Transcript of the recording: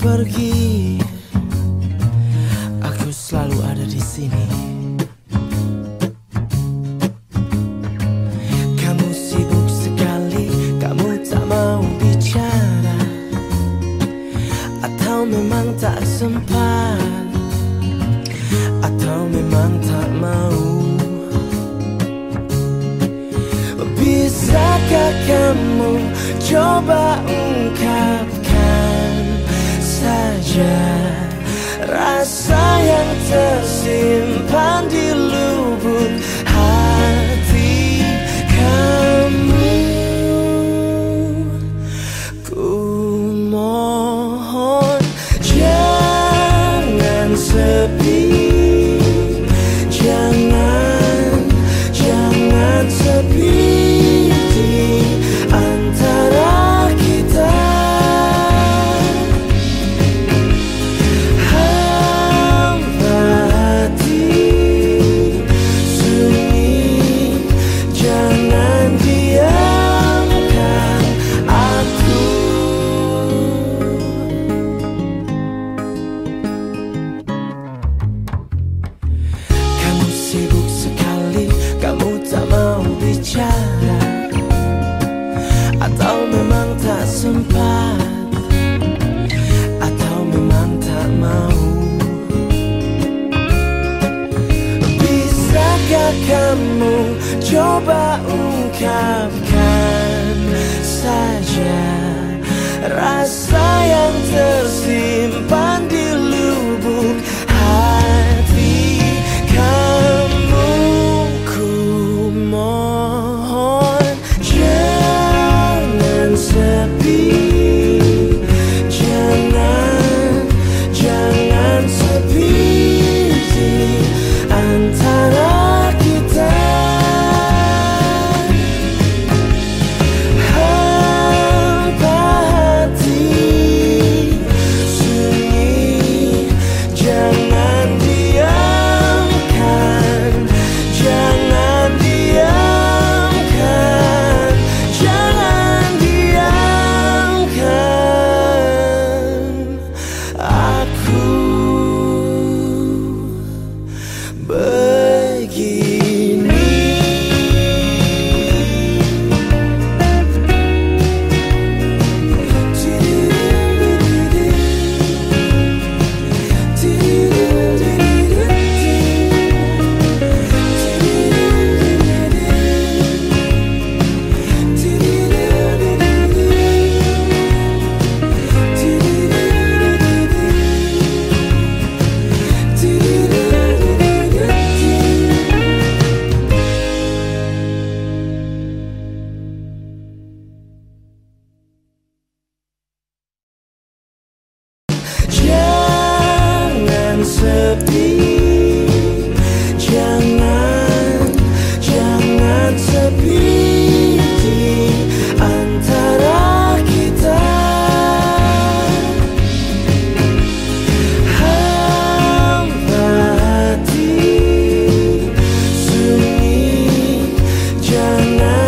pergi, aku selalu ada di sini. Kamu sibuk sekali, kamu tak mau bicara, atau memang tak sempat, atau memang tak mau. Bisakah kamu coba ungkapkan saja. Rasa yang tersimpan tak sempat Atau memang tak mau. Bisakah kamu coba ungkapkan na